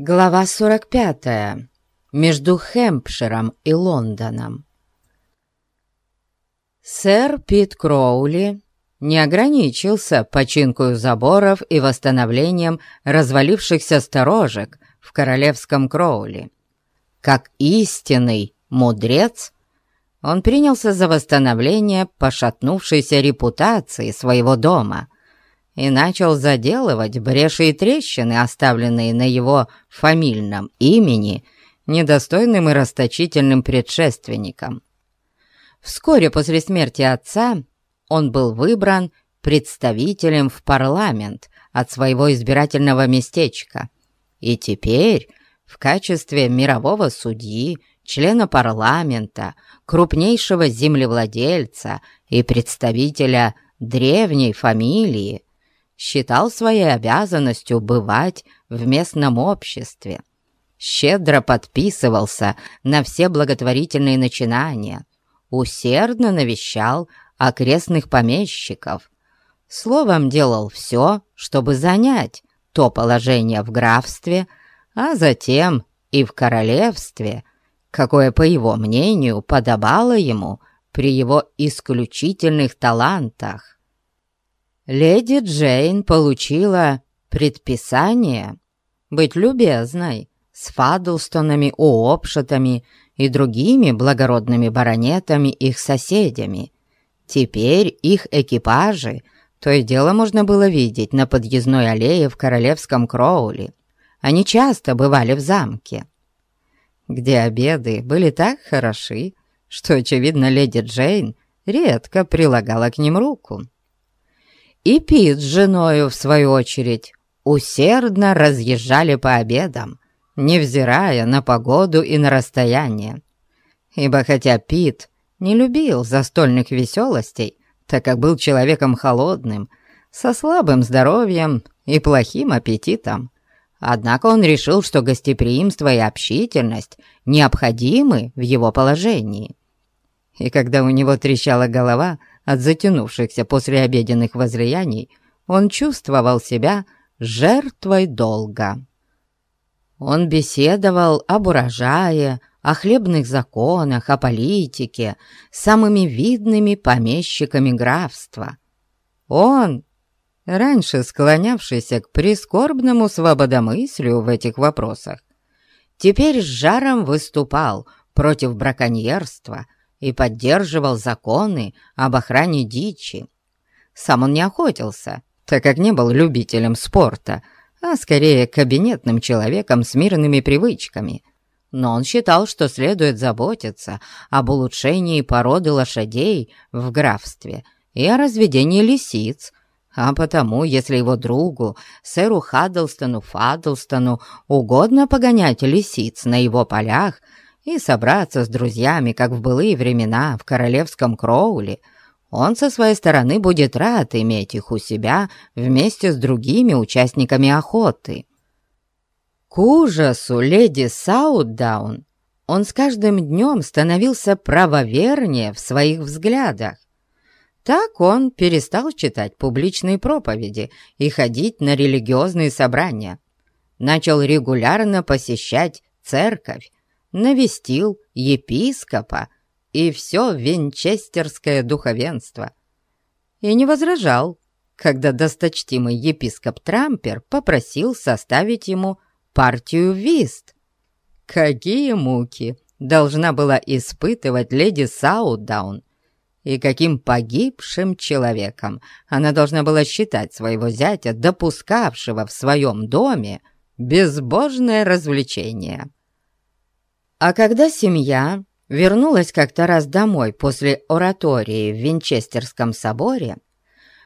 Глава 45. Между Хэмпширом и Лондоном. Сэр Пит Кроули не ограничился починкой заборов и восстановлением развалившихся сторожек в королевском Кроули. Как истинный мудрец, он принялся за восстановление пошатнувшейся репутации своего дома – и начал заделывать бреши и трещины, оставленные на его фамильном имени, недостойным и расточительным предшественником. Вскоре после смерти отца он был выбран представителем в парламент от своего избирательного местечка, и теперь в качестве мирового судьи, члена парламента, крупнейшего землевладельца и представителя древней фамилии считал своей обязанностью бывать в местном обществе, щедро подписывался на все благотворительные начинания, усердно навещал окрестных помещиков, словом делал все, чтобы занять то положение в графстве, а затем и в королевстве, какое, по его мнению, подобало ему при его исключительных талантах леди Джейн получила предписание быть любезной с Фадлстонами, Уопшетами и другими благородными баронетами их соседями. Теперь их экипажи то и дело можно было видеть на подъездной аллее в Королевском Кроули. Они часто бывали в замке, где обеды были так хороши, что, очевидно, леди Джейн редко прилагала к ним руку и Пит с женою, в свою очередь, усердно разъезжали по обедам, невзирая на погоду и на расстояние. Ибо хотя Пит не любил застольных веселостей, так как был человеком холодным, со слабым здоровьем и плохим аппетитом, однако он решил, что гостеприимство и общительность необходимы в его положении. И когда у него трещала голова от затянувшихся послеобеденных возлияний, он чувствовал себя жертвой долга. Он беседовал об урожае, о хлебных законах, о политике с самыми видными помещиками графства. Он, раньше склонявшийся к прискорбному свободомыслию в этих вопросах, теперь с жаром выступал против браконьерства – и поддерживал законы об охране дичи. Сам он не охотился, так как не был любителем спорта, а скорее кабинетным человеком с мирными привычками. Но он считал, что следует заботиться об улучшении породы лошадей в графстве и о разведении лисиц, а потому, если его другу, сэру Хаддлстону Фаддлстону, угодно погонять лисиц на его полях – и собраться с друзьями, как в былые времена в королевском Кроуле, он со своей стороны будет рад иметь их у себя вместе с другими участниками охоты. К ужасу леди Саутдаун он с каждым днем становился правовернее в своих взглядах. Так он перестал читать публичные проповеди и ходить на религиозные собрания. Начал регулярно посещать церковь навестил епископа и все винчестерское духовенство. И не возражал, когда досточтимый епископ Трампер попросил составить ему партию вист. Какие муки должна была испытывать леди Саудаун, и каким погибшим человеком она должна была считать своего зятя, допускавшего в своем доме безбожное развлечение. А когда семья вернулась как-то раз домой после оратории в Винчестерском соборе,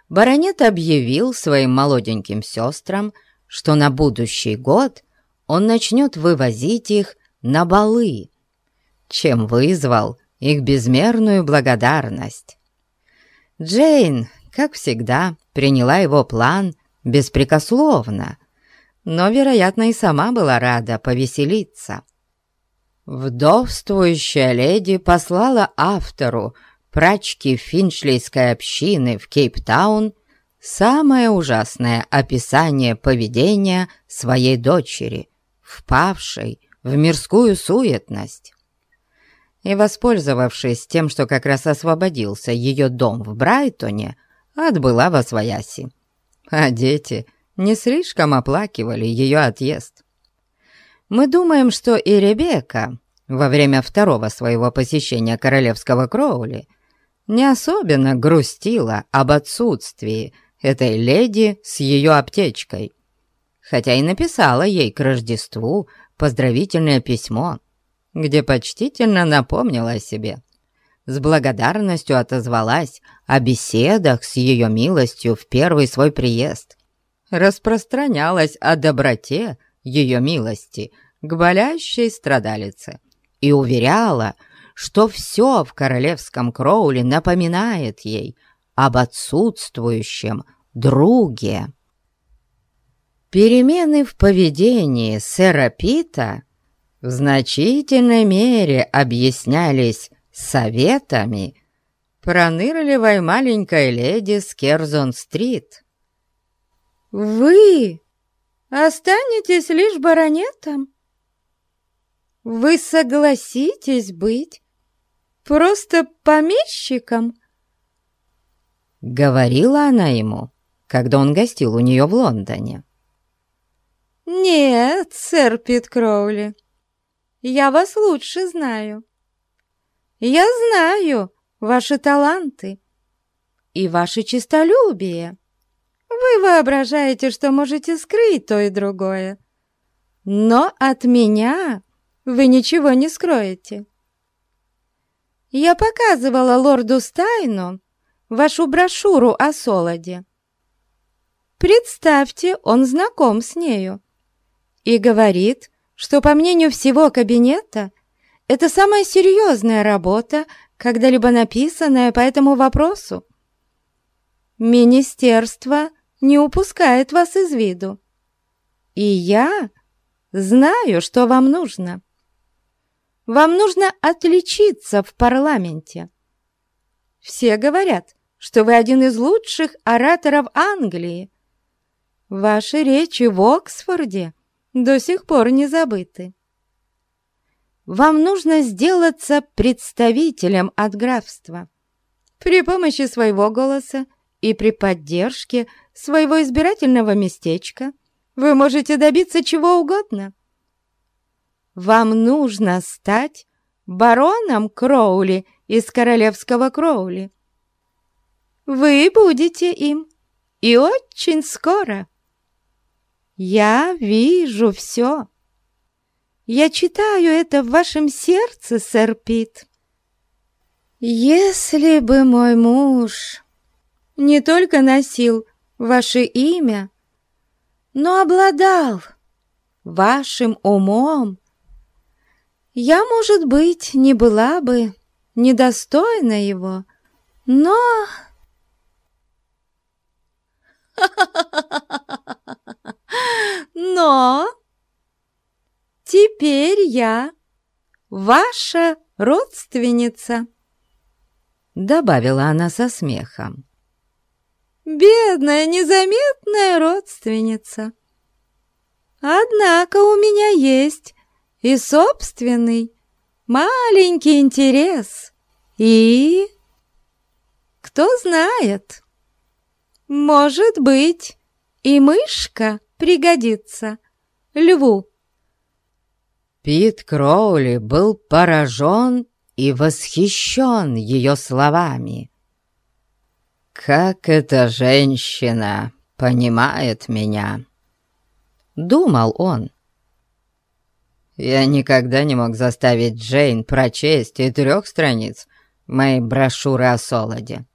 баронет объявил своим молоденьким сестрам, что на будущий год он начнет вывозить их на балы, чем вызвал их безмерную благодарность. Джейн, как всегда, приняла его план беспрекословно, но, вероятно, и сама была рада повеселиться. Вдовствующая леди послала автору прачки финчлейской общины в Кейптаун самое ужасное описание поведения своей дочери, впавшей в мирскую суетность. И, воспользовавшись тем, что как раз освободился ее дом в Брайтоне, отбыла во свояси. А дети не слишком оплакивали ее отъезд. Мы думаем, что и Ребекка во время второго своего посещения королевского Кроули не особенно грустила об отсутствии этой леди с ее аптечкой, хотя и написала ей к Рождеству поздравительное письмо, где почтительно напомнила о себе. С благодарностью отозвалась о беседах с ее милостью в первый свой приезд. Распространялась о доброте ее милости к болящей страдалице и уверяла, что все в королевском Кроуле напоминает ей об отсутствующем друге. Перемены в поведении сэра Пита в значительной мере объяснялись советами пронырливой маленькой леди с Керзон-стрит. «Вы останетесь лишь баронетом? Вы согласитесь быть просто помещиком?» Говорила она ему, когда он гостил у нее в Лондоне. «Нет, сэр Пит Кроули, я вас лучше знаю. Я знаю ваши таланты и ваше честолюбие. Вы воображаете, что можете скрыть то и другое. Но от меня вы ничего не скроете. Я показывала лорду Стайну вашу брошюру о Солоде. Представьте, он знаком с нею и говорит, что, по мнению всего кабинета, это самая серьезная работа, когда-либо написанная по этому вопросу. Министерство не упускает вас из виду. И я знаю, что вам нужно. Вам нужно отличиться в парламенте. Все говорят, что вы один из лучших ораторов Англии. Ваши речи в Оксфорде до сих пор не забыты. Вам нужно сделаться представителем от графства. При помощи своего голоса и при поддержке своего избирательного местечка вы можете добиться чего угодно. Вам нужно стать бароном Кроули из королевского Кроули. Вы будете им, и очень скоро. Я вижу все. Я читаю это в вашем сердце, сэр Пит. Если бы мой муж не только носил ваше имя, но обладал вашим умом, я, может быть, не была бы недостойна его, но... Но теперь я ваша родственница, добавила она со смехом. Бедная, незаметная родственница. Однако у меня есть и собственный маленький интерес. И, кто знает, может быть, и мышка пригодится льву. Пит Кроули был поражен и восхищен ее словами. «Как эта женщина понимает меня!» Думал он. Я никогда не мог заставить Джейн прочесть и трех страниц моей брошюры о Солоде.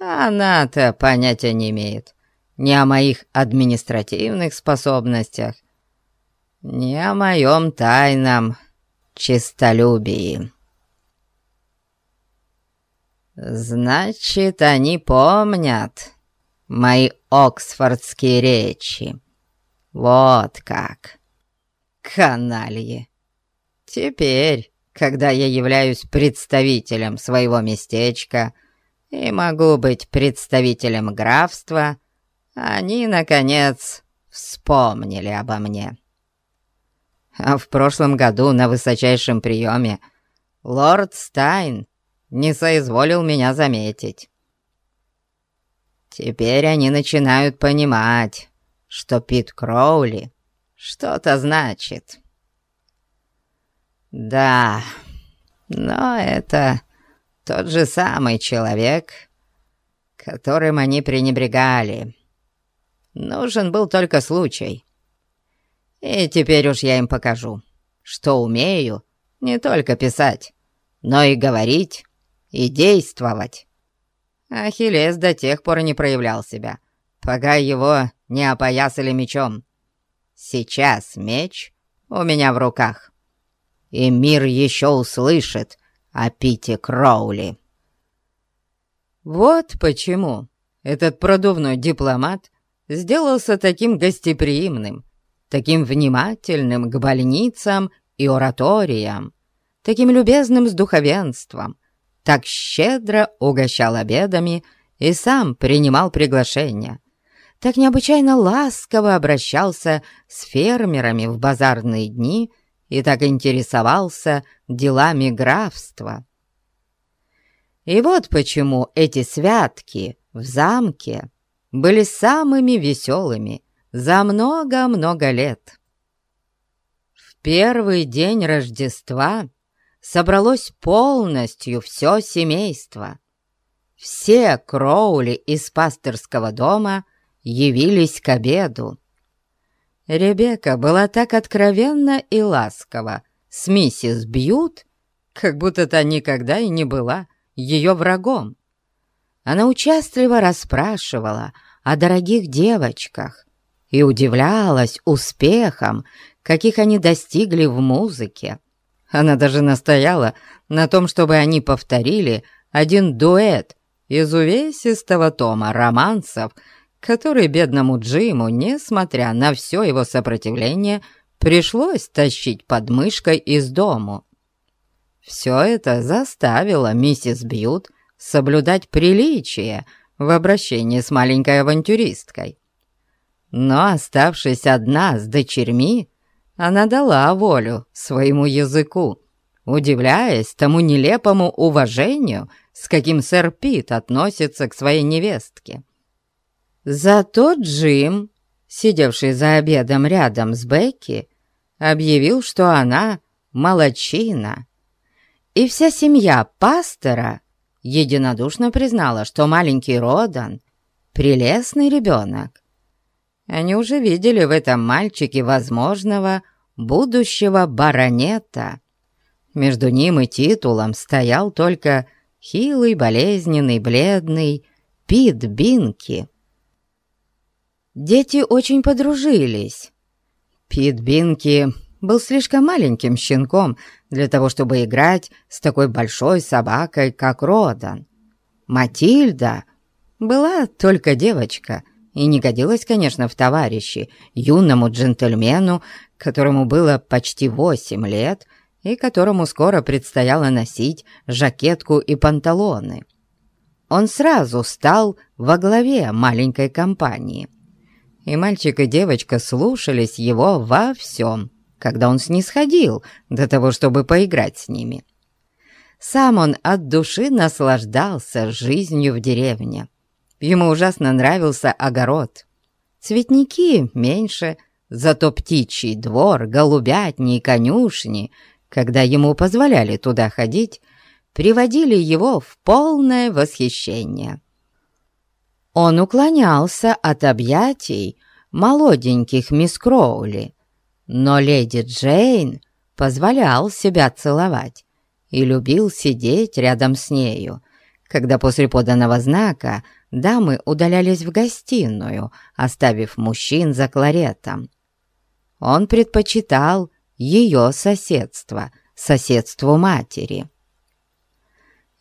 Она-то понятия не имеет ни о моих административных способностях, ни о моем тайном честолюбии. Значит, они помнят мои оксфордские речи. Вот как. Канальи. Теперь, когда я являюсь представителем своего местечка и могу быть представителем графства, они, наконец, вспомнили обо мне. А в прошлом году на высочайшем приеме лорд Стайн не соизволил меня заметить. Теперь они начинают понимать, что Пит Кроули что-то значит. Да, но это тот же самый человек, которым они пренебрегали. Нужен был только случай. И теперь уж я им покажу, что умею не только писать, но и говорить, и действовать. Ахиллес до тех пор не проявлял себя, пока его не опоясали мечом. Сейчас меч у меня в руках, и мир еще услышит о Пите Кроули. Вот почему этот продувной дипломат сделался таким гостеприимным, таким внимательным к больницам и ораториям, таким любезным с духовенством, так щедро угощал обедами и сам принимал приглашения, так необычайно ласково обращался с фермерами в базарные дни и так интересовался делами графства. И вот почему эти святки в замке были самыми веселыми за много-много лет. В первый день Рождества собралось полностью все семейство. Все Кроули из пасторского дома явились к обеду. Ребекка была так откровенна и ласкова с миссис Бьют, как будто та никогда и не была ее врагом. Она участливо расспрашивала о дорогих девочках и удивлялась успехам, каких они достигли в музыке. Она даже настояла на том, чтобы они повторили один дуэт из увесистого тома романсов, который бедному Джиму, несмотря на все его сопротивление, пришлось тащить под мышкой из дому. Все это заставило миссис Бьют соблюдать приличие в обращении с маленькой авантюристкой. Но, оставшись одна с дочерьми, она дала волю своему языку, удивляясь тому нелепому уважению, с каким сэр Пит относится к своей невестке. Зато Джим, сидевший за обедом рядом с Бекки, объявил, что она молочина. И вся семья пастора единодушно признала, что маленький Родан — прелестный ребенок. Они уже видели в этом мальчике возможного будущего баронета. Между ним и титулом стоял только хилый, болезненный, бледный Пит Бинки. Дети очень подружились. Пит Бинки был слишком маленьким щенком для того, чтобы играть с такой большой собакой, как Родан. Матильда была только девочка и не годилась, конечно, в товарищи юному джентльмену, которому было почти восемь лет и которому скоро предстояло носить жакетку и панталоны. Он сразу стал во главе маленькой компании, и мальчик и девочка слушались его во всем, когда он снисходил до того, чтобы поиграть с ними. Сам он от души наслаждался жизнью в деревне. Ему ужасно нравился огород. Цветники меньше – Зато птичий двор, голубятни и конюшни, когда ему позволяли туда ходить, приводили его в полное восхищение. Он уклонялся от объятий молоденьких мисс Кроули, но леди Джейн позволял себя целовать и любил сидеть рядом с нею, когда после поданного знака дамы удалялись в гостиную, оставив мужчин за кларетом. Он предпочитал ее соседство, соседству матери.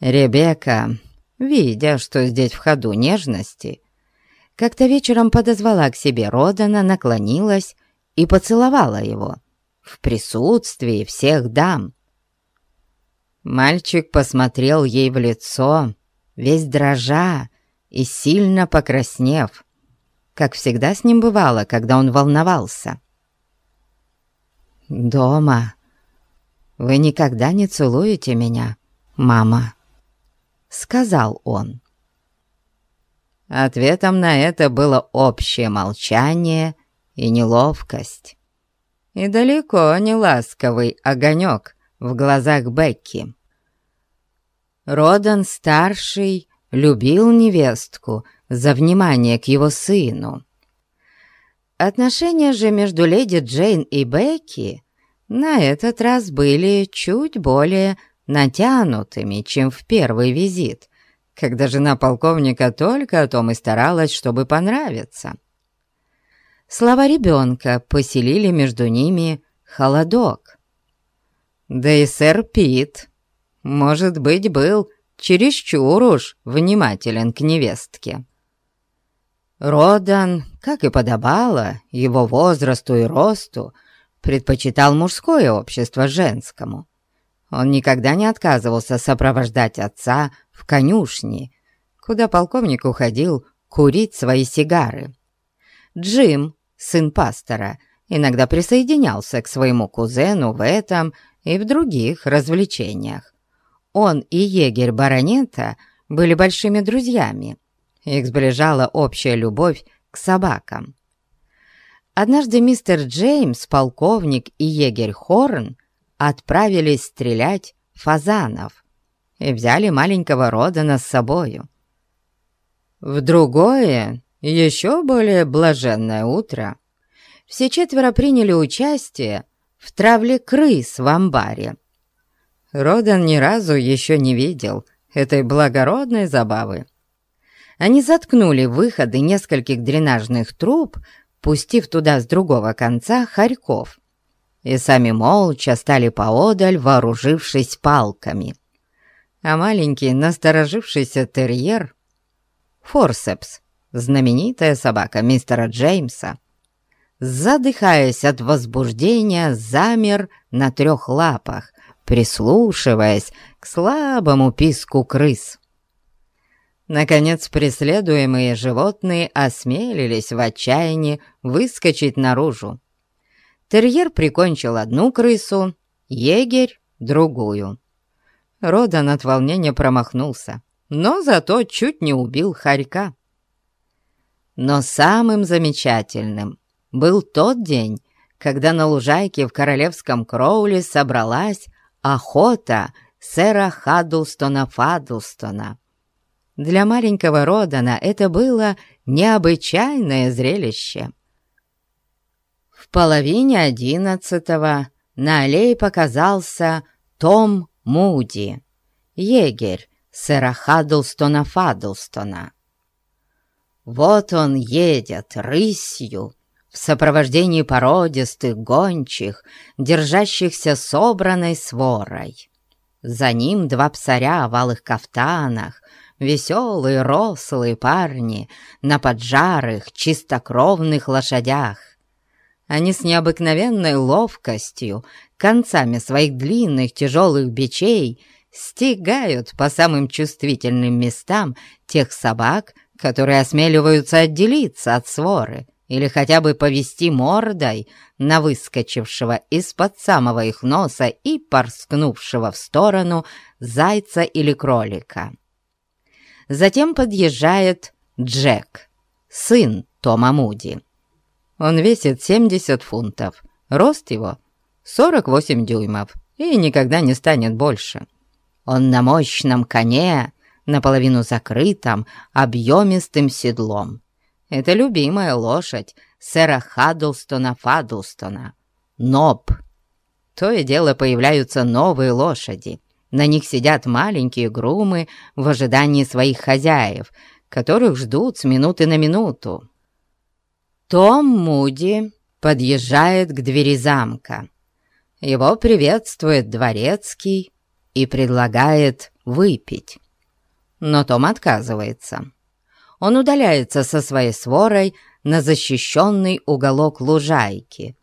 Ребекка, видя, что здесь в ходу нежности, как-то вечером подозвала к себе Родана, наклонилась и поцеловала его в присутствии всех дам. Мальчик посмотрел ей в лицо, весь дрожа и сильно покраснев, как всегда с ним бывало, когда он волновался. «Дома вы никогда не целуете меня, мама», — сказал он. Ответом на это было общее молчание и неловкость. И далеко не ласковый огонек в глазах Бекки. Родан-старший любил невестку за внимание к его сыну. Отношения же между леди Джейн и Бекки на этот раз были чуть более натянутыми, чем в первый визит, когда жена полковника только о том и старалась, чтобы понравиться. Слова ребенка поселили между ними холодок. Да и сэр Пит может быть, был чересчур уж внимателен к невестке. Родан, как и подобало его возрасту и росту, предпочитал мужское общество женскому. Он никогда не отказывался сопровождать отца в конюшни, куда полковник уходил курить свои сигары. Джим, сын пастора, иногда присоединялся к своему кузену в этом и в других развлечениях. Он и егерь баронета были большими друзьями. Их сближала общая любовь к собакам. Однажды мистер Джеймс, полковник и егерь Хорн отправились стрелять фазанов и взяли маленького Родана с собою. В другое, еще более блаженное утро все четверо приняли участие в травле крыс в амбаре. Родан ни разу еще не видел этой благородной забавы. Они заткнули выходы нескольких дренажных труб, пустив туда с другого конца хорьков, и сами молча стали поодаль, вооружившись палками. А маленький насторожившийся терьер, Форсепс, знаменитая собака мистера Джеймса, задыхаясь от возбуждения, замер на трех лапах, прислушиваясь к слабому писку крыс. Наконец преследуемые животные осмелились в отчаянии выскочить наружу. Терьер прикончил одну крысу, егерь — другую. Родан от волнения промахнулся, но зато чуть не убил хорька. Но самым замечательным был тот день, когда на лужайке в королевском Кроуле собралась Охота сэра Хаддлстона Фаддлстона. Для маленького Родана это было необычайное зрелище. Половине одиннадцатого на аллее показался Том Муди, егерь сэра Хаддлстона Фаддлстона. Вот он едет рысью, в сопровождении породистых гончих, держащихся собранной сворой. За ним два псаря в алых кафтанах, веселые рослые парни на поджарых, чистокровных лошадях. Они с необыкновенной ловкостью, концами своих длинных тяжелых бичей, стигают по самым чувствительным местам тех собак, которые осмеливаются отделиться от своры или хотя бы повести мордой на выскочившего из-под самого их носа и порскнувшего в сторону зайца или кролика. Затем подъезжает Джек, сын Тома Муди. Он весит 70 фунтов, рост его 48 дюймов и никогда не станет больше. Он на мощном коне, наполовину закрытом, объемистым седлом. Это любимая лошадь сэра Хаддлстона Фаддлстона. Ноб. То и дело появляются новые лошади. На них сидят маленькие грумы в ожидании своих хозяев, которых ждут с минуты на минуту. Том Муди подъезжает к двери замка. Его приветствует дворецкий и предлагает выпить. Но Том отказывается он удаляется со своей сворой на защищенный уголок лужайки,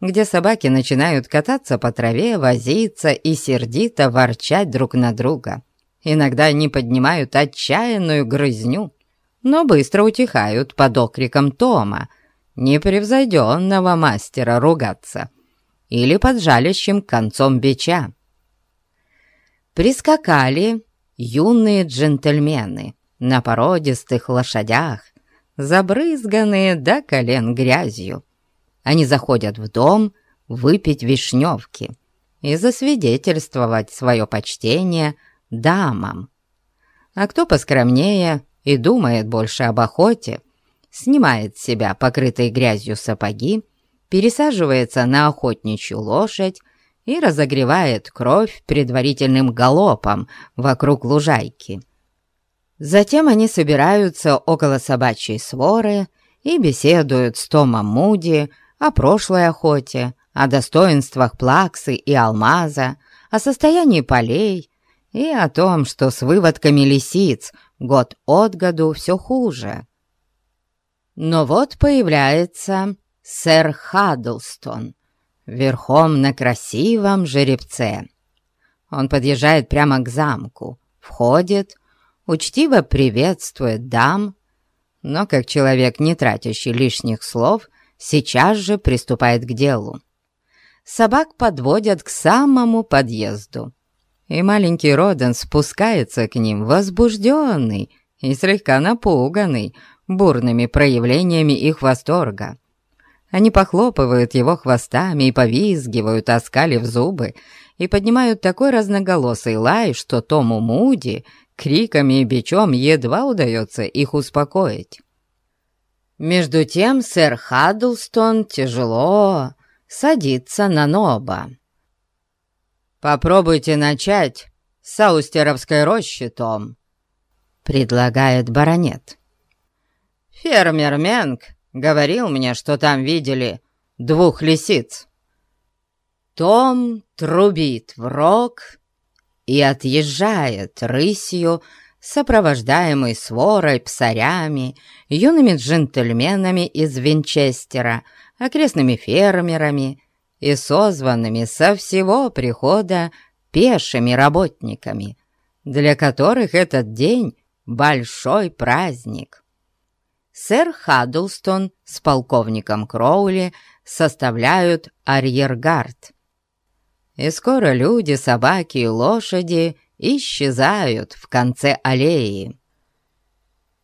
где собаки начинают кататься по траве, возиться и сердито ворчать друг на друга. Иногда они поднимают отчаянную грызню, но быстро утихают под окриком Тома, непревзойденного мастера ругаться. или под жалящим концом бича. Прискакали юные джентльмены на породистых лошадях, забрызганные до колен грязью. Они заходят в дом выпить вишневки и засвидетельствовать свое почтение дамам. А кто поскромнее и думает больше об охоте, снимает с себя покрытые грязью сапоги, пересаживается на охотничью лошадь и разогревает кровь предварительным галопом вокруг лужайки. Затем они собираются около собачьей своры и беседуют с Томом Муди о прошлой охоте, о достоинствах плаксы и алмаза, о состоянии полей и о том, что с выводками лисиц год от году все хуже. Но вот появляется сэр Хаддлстон верхом на красивом жеребце. Он подъезжает прямо к замку, входит, учтиво приветствует дам, но как человек, не тратящий лишних слов, сейчас же приступает к делу. Собак подводят к самому подъезду, и маленький Роден спускается к ним возбужденный и слегка напуганный бурными проявлениями их восторга. Они похлопывают его хвостами и повизгивают, оскалив зубы, и поднимают такой разноголосый лай, что Тому Муди криками и бичом едва удается их успокоить. Между тем сэр Хаддлстон тяжело садится на Ноба. «Попробуйте начать с Аустеровской рощи, Том», — предлагает баронет. «Фермер Менг говорил мне, что там видели двух лисиц». Том трубит в рог и отъезжает рысью, сопровождаемый сворой, псарями, юными джентльменами из Винчестера, окрестными фермерами и созванными со всего прихода пешими работниками, для которых этот день — большой праздник. Сэр Хаддлстон с полковником Кроули составляют арьергард. И скоро люди, собаки и лошади исчезают в конце аллеи.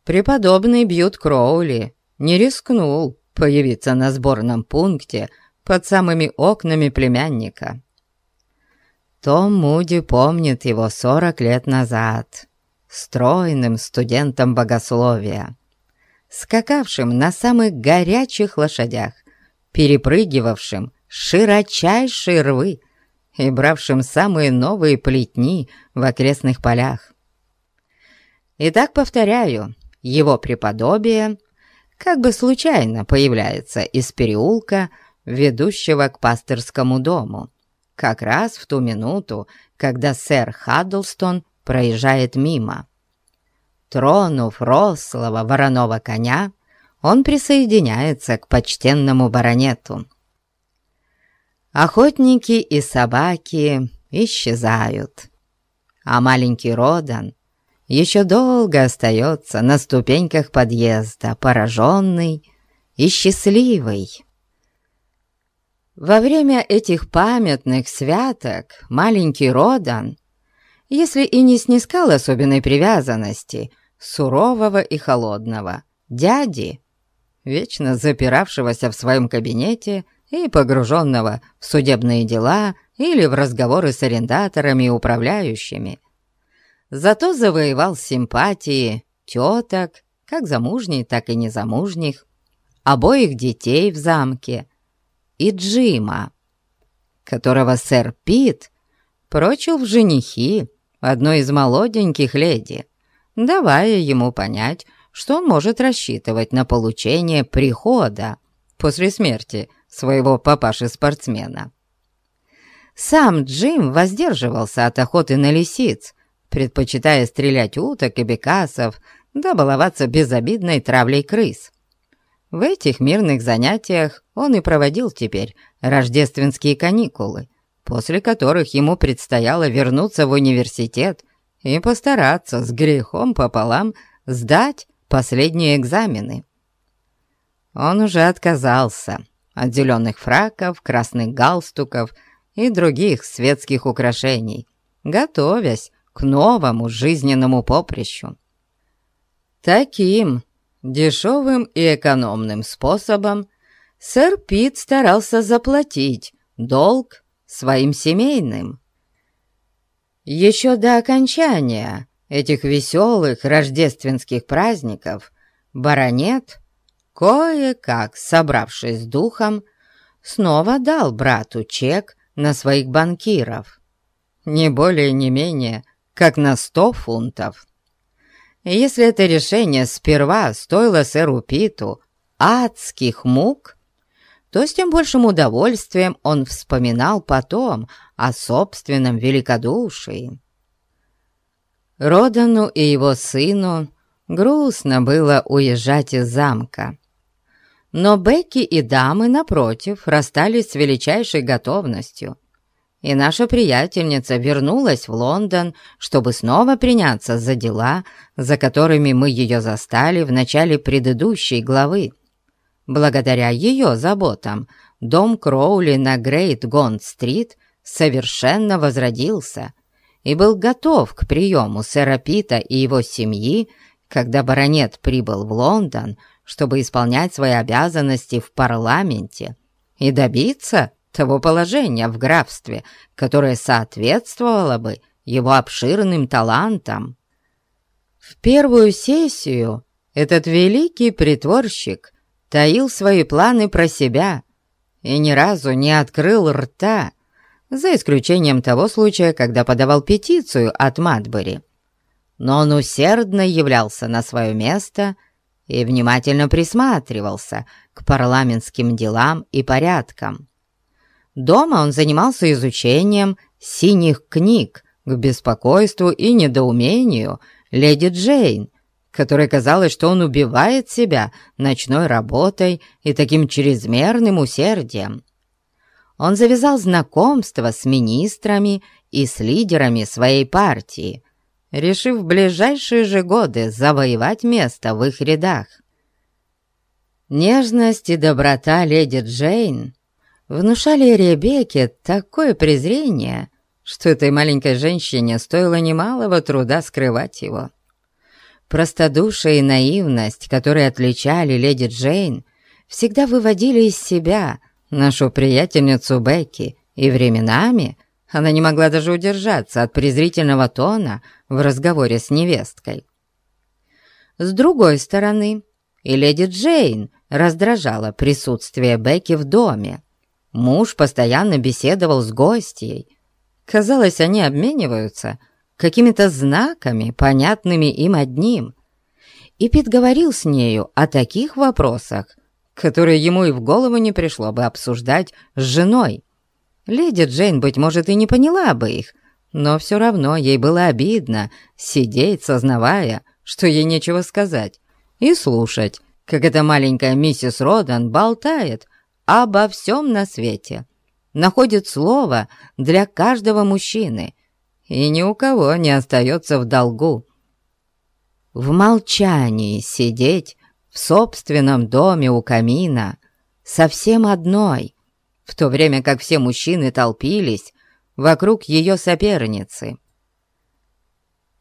Преподобный Бьют Кроули не рискнул появиться на сборном пункте под самыми окнами племянника. Том Муди помнит его сорок лет назад, стройным студентом богословия, скакавшим на самых горячих лошадях, перепрыгивавшим широчайшие рвы и бравшим самые новые плетни в окрестных полях. Итак, повторяю, его преподобие как бы случайно появляется из переулка, ведущего к пасторскому дому, как раз в ту минуту, когда сэр Хаддлстон проезжает мимо. Тронув рослого вороного коня, он присоединяется к почтенному баронету. Охотники и собаки исчезают, а маленький Родан еще долго остается на ступеньках подъезда, пораженный и счастливый. Во время этих памятных святок маленький Родан, если и не снискал особенной привязанности, сурового и холодного, дяди, вечно запиравшегося в своем кабинете и погруженного в судебные дела или в разговоры с арендаторами и управляющими, Зато завоевал симпатии теток, как замужних, так и незамужних, обоих детей в замке и Джима, которого сэр Пит прочил в женихи одной из молоденьких леди, давая ему понять, что он может рассчитывать на получение прихода после смерти своего папаши-спортсмена. Сам Джим воздерживался от охоты на лисиц, предпочитая стрелять уток и бекасов, да баловаться безобидной травлей крыс. В этих мирных занятиях он и проводил теперь рождественские каникулы, после которых ему предстояло вернуться в университет и постараться с грехом пополам сдать последние экзамены. Он уже отказался от зеленых фраков, красных галстуков и других светских украшений, готовясь к новому жизненному поприщу. Таким дешевым и экономным способом сэр Пит старался заплатить долг своим семейным. Еще до окончания этих веселых рождественских праздников баронет, кое-как собравшись с духом, снова дал брату чек на своих банкиров. Не более, не менее, как на сто фунтов. Если это решение сперва стоило сэру Питу адских мук, то с тем большим удовольствием он вспоминал потом о собственном великодушии. Родану и его сыну грустно было уезжать из замка. Но Бекки и дамы, напротив, расстались с величайшей готовностью, и наша приятельница вернулась в Лондон, чтобы снова приняться за дела, за которыми мы ее застали в начале предыдущей главы. Благодаря ее заботам дом Кроули на Грейт-Гонд-стрит совершенно возродился и был готов к приему сэра Пита и его семьи, когда баронет прибыл в Лондон, чтобы исполнять свои обязанности в парламенте и добиться того положения в графстве, которое соответствовало бы его обширным талантам. В первую сессию этот великий притворщик таил свои планы про себя и ни разу не открыл рта, за исключением того случая, когда подавал петицию от Матбери. Но он усердно являлся на свое место и внимательно присматривался к парламентским делам и порядкам. Дома он занимался изучением синих книг к беспокойству и недоумению леди Джейн, которой казалось, что он убивает себя ночной работой и таким чрезмерным усердием он завязал знакомство с министрами и с лидерами своей партии, решив в ближайшие же годы завоевать место в их рядах. Нежность и доброта леди Джейн внушали Ребекке такое презрение, что этой маленькой женщине стоило немалого труда скрывать его. Простодушие и наивность, которые отличали леди Джейн, всегда выводили из себя – нашу приятельницу Бекки, и временами она не могла даже удержаться от презрительного тона в разговоре с невесткой. С другой стороны, и леди Джейн раздражала присутствие Бекки в доме. Муж постоянно беседовал с гостьей. Казалось, они обмениваются какими-то знаками, понятными им одним. И Пит говорил с нею о таких вопросах, которые ему и в голову не пришло бы обсуждать с женой. Леди Джейн, быть может, и не поняла бы их, но все равно ей было обидно сидеть, сознавая, что ей нечего сказать, и слушать, как эта маленькая миссис Родан болтает обо всем на свете, находит слово для каждого мужчины и ни у кого не остается в долгу. В молчании сидеть в собственном доме у камина, совсем одной, в то время как все мужчины толпились вокруг ее соперницы.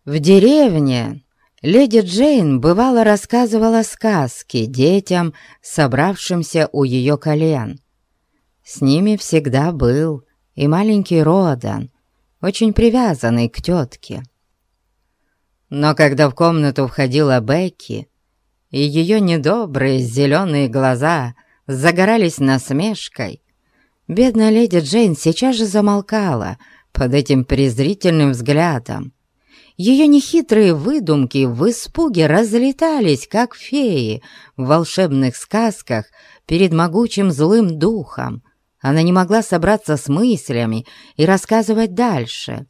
В деревне леди Джейн бывало рассказывала сказки детям, собравшимся у ее колен. С ними всегда был и маленький Родан, очень привязанный к тетке. Но когда в комнату входила Бекки, и ее недобрые зеленые глаза загорались насмешкой, бедная леди Джейн сейчас же замолкала под этим презрительным взглядом. Ее нехитрые выдумки в испуге разлетались, как феи в волшебных сказках перед могучим злым духом. Она не могла собраться с мыслями и рассказывать дальше.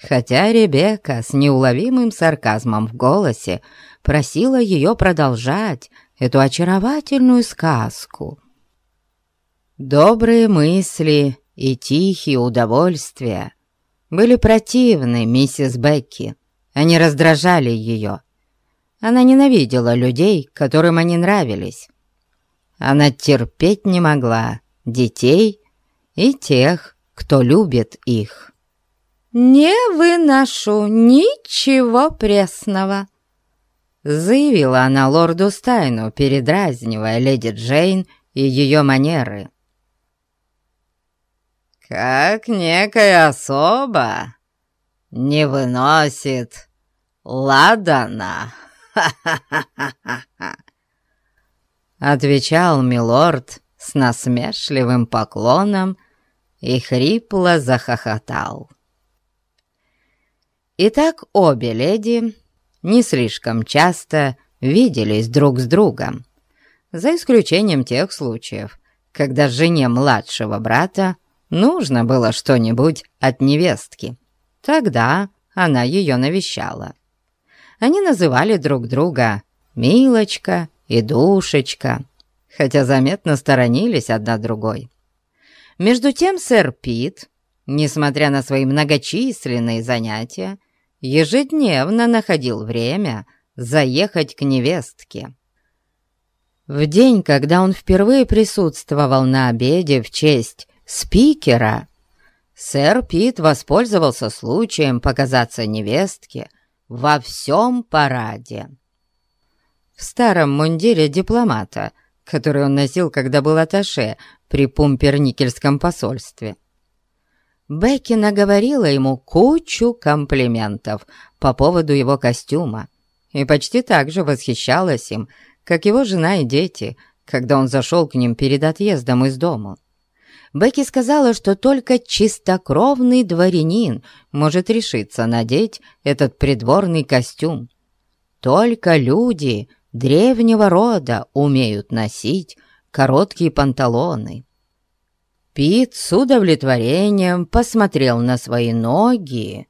Хотя Ребекка с неуловимым сарказмом в голосе просила ее продолжать эту очаровательную сказку. Добрые мысли и тихие удовольствия были противны миссис Бекки, они раздражали ее. Она ненавидела людей, которым они нравились. Она терпеть не могла детей и тех, кто любит их. «Не выношу ничего пресного», — заявила она лорду Стайну, передразнивая леди Джейн и ее манеры. «Как некая особа не выносит ладана!» Отвечал милорд с насмешливым поклоном и хрипло захохотал. Итак, обе леди не слишком часто виделись друг с другом, за исключением тех случаев, когда жене младшего брата нужно было что-нибудь от невестки. Тогда она ее навещала. Они называли друг друга «Милочка» и «Душечка», хотя заметно сторонились одна другой. Между тем сэр Пит, несмотря на свои многочисленные занятия, ежедневно находил время заехать к невестке. В день, когда он впервые присутствовал на обеде в честь спикера, сэр Пит воспользовался случаем показаться невестке во всем параде. В старом мундире дипломата, который он носил, когда был аташе при Пумперникельском посольстве. Бекки наговорила ему кучу комплиментов по поводу его костюма и почти так же восхищалась им, как его жена и дети, когда он зашел к ним перед отъездом из дома. Бекки сказала, что только чистокровный дворянин может решиться надеть этот придворный костюм. Только люди древнего рода умеют носить короткие панталоны. Пит с удовлетворением посмотрел на свои ноги,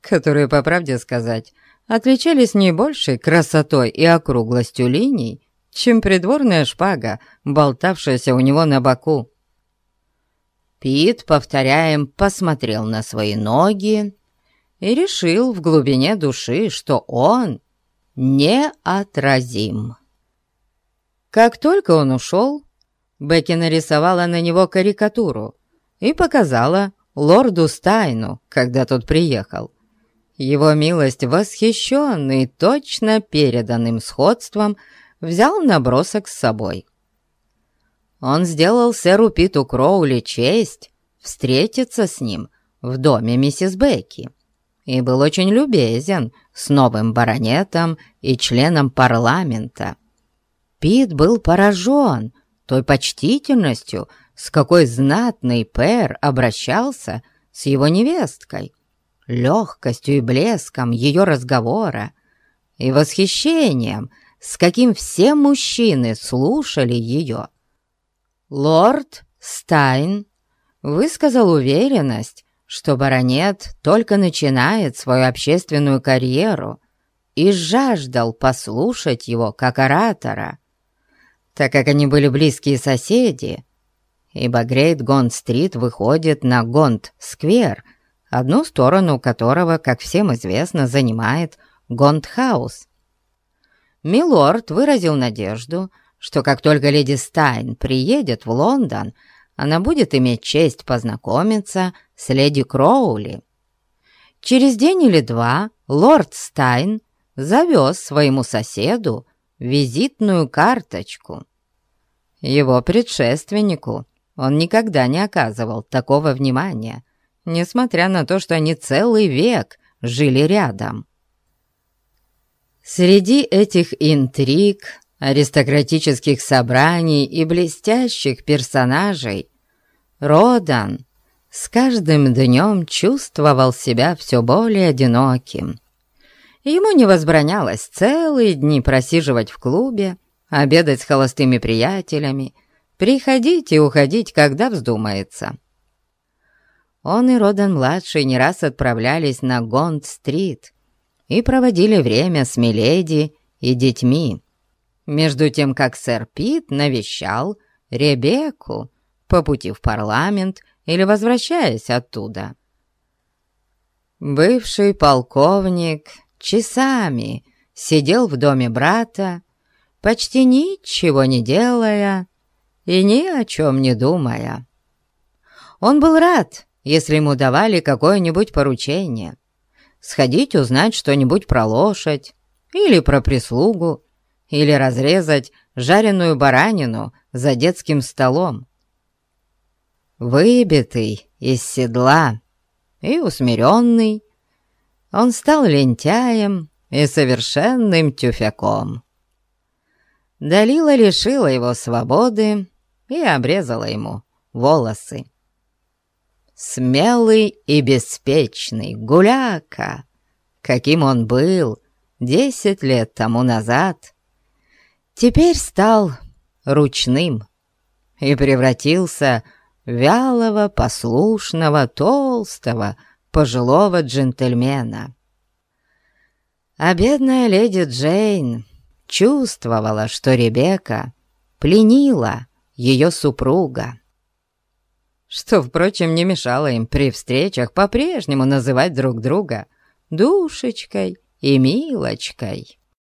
которые, по правде сказать, отличались не большей красотой и округлостью линий, чем придворная шпага, болтавшаяся у него на боку. Пит, повторяем, посмотрел на свои ноги и решил в глубине души, что он неотразим. Как только он ушел, Бекки нарисовала на него карикатуру и показала лорду Стайну, когда тот приехал. Его милость, восхищенный точно переданным сходством, взял набросок с собой. Он сделал сэру Питу Кроули честь встретиться с ним в доме миссис Бекки и был очень любезен с новым баронетом и членом парламента. Пит был поражен той почтительностью, с какой знатный пэр обращался с его невесткой, легкостью и блеском ее разговора и восхищением, с каким все мужчины слушали ее. Лорд Стайн высказал уверенность, что баронет только начинает свою общественную карьеру и жаждал послушать его как оратора, так как они были близкие соседи, ибо Грейт Гонт-стрит выходит на Гонт-сквер, одну сторону которого, как всем известно, занимает Гонт-хаус. Милорд выразил надежду, что как только леди Стайн приедет в Лондон, она будет иметь честь познакомиться с леди Кроули. Через день или два лорд Стайн завез своему соседу визитную карточку. Его предшественнику он никогда не оказывал такого внимания, несмотря на то, что они целый век жили рядом. Среди этих интриг аристократических собраний и блестящих персонажей, Родан с каждым днем чувствовал себя все более одиноким. Ему не возбранялось целые дни просиживать в клубе, обедать с холостыми приятелями, приходить и уходить, когда вздумается. Он и Родан-младший не раз отправлялись на Гонд-стрит и проводили время с Миледи и детьми между тем как сэр Пит навещал Ребекку по пути в парламент или возвращаясь оттуда. Бывший полковник часами сидел в доме брата, почти ничего не делая и ни о чем не думая. Он был рад, если ему давали какое-нибудь поручение, сходить узнать что-нибудь про лошадь или про прислугу, или разрезать жареную баранину за детским столом. Выбитый из седла и усмиренный, он стал лентяем и совершенным тюфяком. Далила лишила его свободы и обрезала ему волосы. Смелый и беспечный гуляка, каким он был десять лет тому назад, теперь стал ручным и превратился в вялого, послушного, толстого, пожилого джентльмена. А бедная леди Джейн чувствовала, что Ребекка пленила ее супруга. Что, впрочем, не мешало им при встречах по-прежнему называть друг друга душечкой и милочкой.